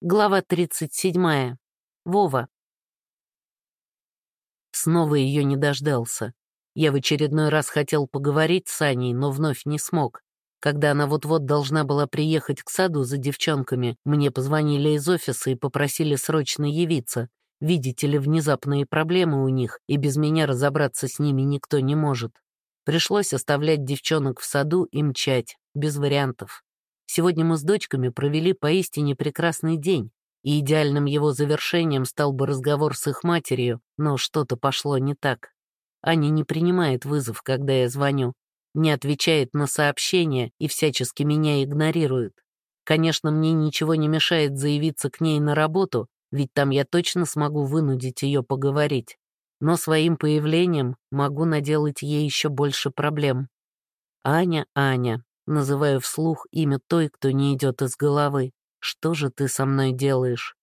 Глава 37. Вова. Снова ее не дождался. Я в очередной раз хотел поговорить с Аней, но вновь не смог. Когда она вот-вот должна была приехать к саду за девчонками, мне позвонили из офиса и попросили срочно явиться. Видите ли, внезапные проблемы у них, и без меня разобраться с ними никто не может. Пришлось оставлять девчонок в саду и мчать, без вариантов. Сегодня мы с дочками провели поистине прекрасный день, и идеальным его завершением стал бы разговор с их матерью, но что-то пошло не так. Аня не принимает вызов, когда я звоню, не отвечает на сообщения и всячески меня игнорирует. Конечно, мне ничего не мешает заявиться к ней на работу, ведь там я точно смогу вынудить ее поговорить. Но своим появлением могу наделать ей еще больше проблем. Аня, Аня, Называю вслух имя той, кто не идет из головы. Что же ты со мной делаешь?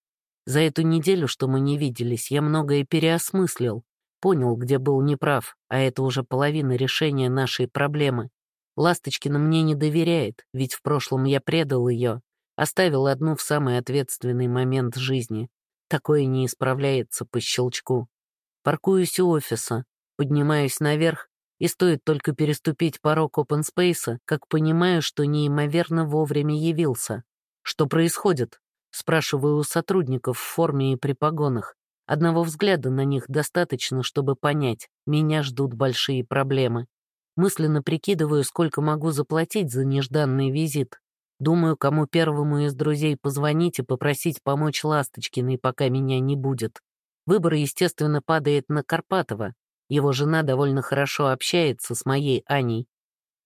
За эту неделю, что мы не виделись, я многое переосмыслил. Понял, где был неправ, а это уже половина решения нашей проблемы. Ласточкина мне не доверяет, ведь в прошлом я предал ее, оставил одну в самый ответственный момент жизни. Такое не исправляется по щелчку. Паркуюсь у офиса, поднимаюсь наверх и стоит только переступить порог space, как понимаю, что неимоверно вовремя явился. Что происходит? Спрашиваю у сотрудников в форме и при погонах. Одного взгляда на них достаточно, чтобы понять, меня ждут большие проблемы. Мысленно прикидываю, сколько могу заплатить за нежданный визит. Думаю, кому первому из друзей позвонить и попросить помочь Ласточкиной, пока меня не будет. Выбор, естественно, падает на Карпатова, его жена довольно хорошо общается с моей Аней.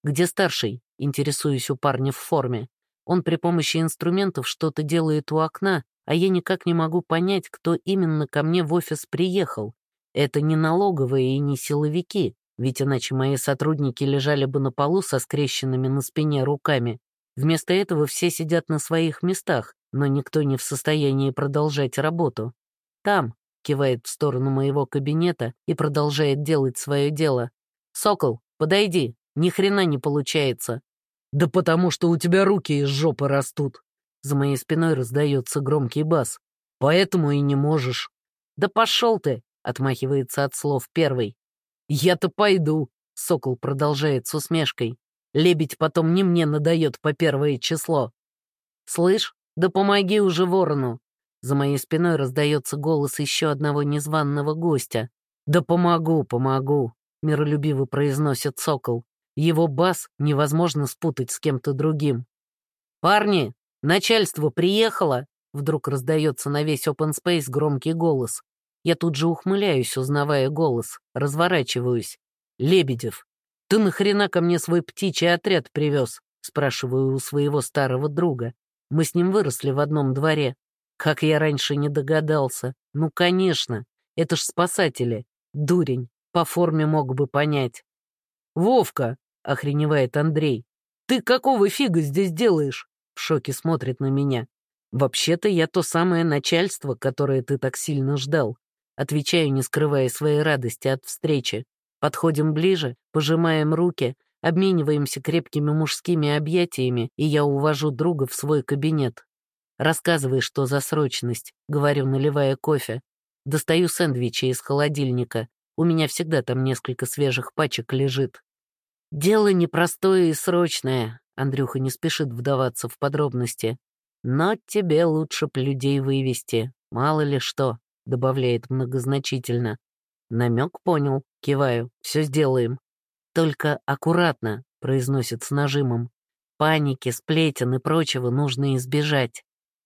«Где старший?» — интересуюсь у парня в форме. Он при помощи инструментов что-то делает у окна, а я никак не могу понять, кто именно ко мне в офис приехал. Это не налоговые и не силовики, ведь иначе мои сотрудники лежали бы на полу со скрещенными на спине руками. Вместо этого все сидят на своих местах, но никто не в состоянии продолжать работу. Там, кивает в сторону моего кабинета и продолжает делать свое дело. «Сокол, подойди, ни хрена не получается». «Да потому что у тебя руки из жопы растут». За моей спиной раздается громкий бас. «Поэтому и не можешь». «Да пошел ты!» — отмахивается от слов первый. «Я-то пойду», — Сокол продолжает с усмешкой. «Лебедь потом не мне надает по первое число». «Слышь, да помоги уже ворону, за моей спиной раздается голос еще одного незваного гостя. «Да помогу, помогу», — миролюбиво произносит сокол. Его бас невозможно спутать с кем-то другим. «Парни, начальство приехало!» Вдруг раздается на весь open space громкий голос. Я тут же ухмыляюсь, узнавая голос, разворачиваюсь. «Лебедев, ты нахрена ко мне свой птичий отряд привез?» Спрашиваю у своего старого друга. Мы с ним выросли в одном дворе. Как я раньше не догадался. Ну, конечно, это ж спасатели. Дурень, по форме мог бы понять. «Вовка!» — охреневает Андрей. «Ты какого фига здесь делаешь?» В шоке смотрит на меня. «Вообще-то я то самое начальство, которое ты так сильно ждал». Отвечаю, не скрывая своей радости от встречи. Подходим ближе, пожимаем руки, обмениваемся крепкими мужскими объятиями, и я увожу друга в свой кабинет. «Рассказывай, что за срочность», — говорю, наливая кофе. Достаю сэндвичи из холодильника. У меня всегда там несколько свежих пачек лежит. «Дело непростое и срочное», — Андрюха не спешит вдаваться в подробности. «Но тебе лучше б людей вывести, мало ли что», — добавляет многозначительно. Намек понял, киваю, все сделаем. «Только аккуратно», — произносит с нажимом. «Паники, сплетен и прочего нужно избежать.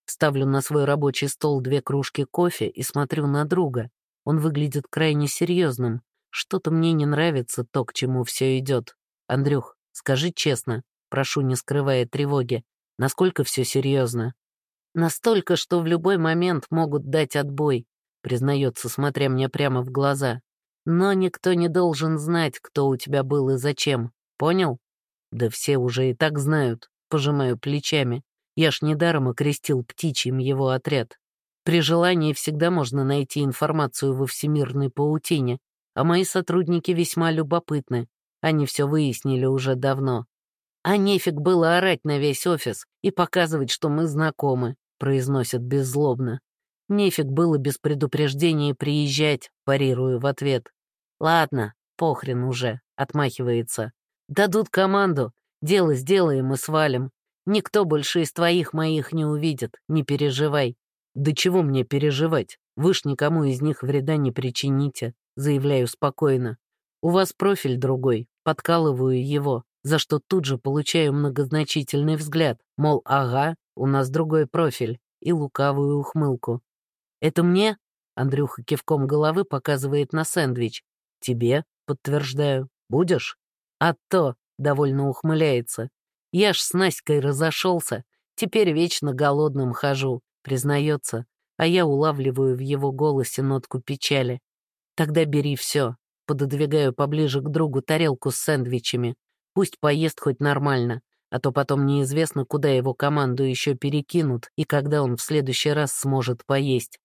Ставлю на свой рабочий стол две кружки кофе и смотрю на друга. Он выглядит крайне серьезным. Что-то мне не нравится то, к чему все идет. Андрюх, скажи честно, прошу, не скрывая тревоги, насколько все серьезно? Настолько, что в любой момент могут дать отбой, признается, смотря мне прямо в глаза. Но никто не должен знать, кто у тебя был и зачем. Понял? Да все уже и так знают, пожимаю плечами. Я ж недаром окрестил птичьим его отряд. При желании всегда можно найти информацию во всемирной паутине, а мои сотрудники весьма любопытны. Они все выяснили уже давно. А нефиг было орать на весь офис и показывать, что мы знакомы. — произносит беззлобно. «Нефиг было без предупреждения приезжать», — парирую в ответ. «Ладно, похрен уже», — отмахивается. «Дадут команду, дело сделаем и свалим. Никто больше из твоих моих не увидит, не переживай». «Да чего мне переживать? Вы ж никому из них вреда не причините», — заявляю спокойно. «У вас профиль другой, подкалываю его, за что тут же получаю многозначительный взгляд, мол, ага, у нас другой профиль, и лукавую ухмылку. «Это мне?» — Андрюха кивком головы показывает на сэндвич. «Тебе?» — подтверждаю. «Будешь?» «А то!» — довольно ухмыляется. «Я ж с Наськой разошелся, теперь вечно голодным хожу», — признается, а я улавливаю в его голосе нотку печали. «Тогда бери все. Пододвигаю поближе к другу тарелку с сэндвичами. Пусть поест хоть нормально, а то потом неизвестно, куда его команду еще перекинут и когда он в следующий раз сможет поесть.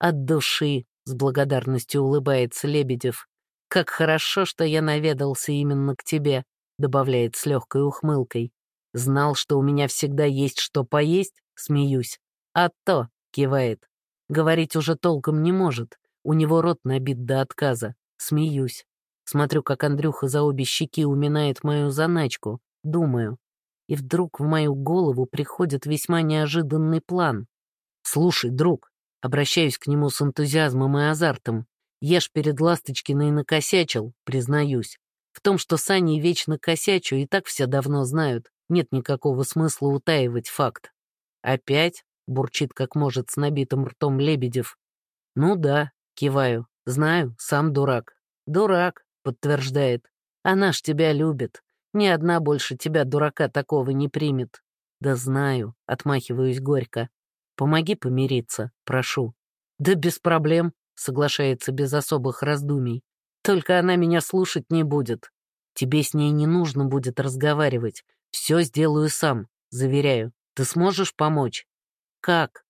От души, с благодарностью улыбается Лебедев. «Как хорошо, что я наведался именно к тебе», добавляет с легкой ухмылкой. «Знал, что у меня всегда есть что поесть?» Смеюсь. «А то», кивает. Говорить уже толком не может. У него рот набит до отказа. Смеюсь. Смотрю, как Андрюха за обе щеки уминает мою заначку. Думаю, и вдруг в мою голову приходит весьма неожиданный план. «Слушай, друг», обращаюсь к нему с энтузиазмом и азартом, ж перед Ласточкиной накосячил, признаюсь. В том, что с Аней вечно косячу, и так все давно знают, нет никакого смысла утаивать факт. «Опять?» — бурчит как может с набитым ртом Лебедев. «Ну да», — киваю, — «знаю, сам дурак». «Дурак», — подтверждает. «Она ж тебя любит. Ни одна больше тебя, дурака, такого не примет. Да знаю, отмахиваюсь горько. Помоги помириться, прошу. Да без проблем, соглашается без особых раздумий. Только она меня слушать не будет. Тебе с ней не нужно будет разговаривать. Все сделаю сам, заверяю. Ты сможешь помочь? Как?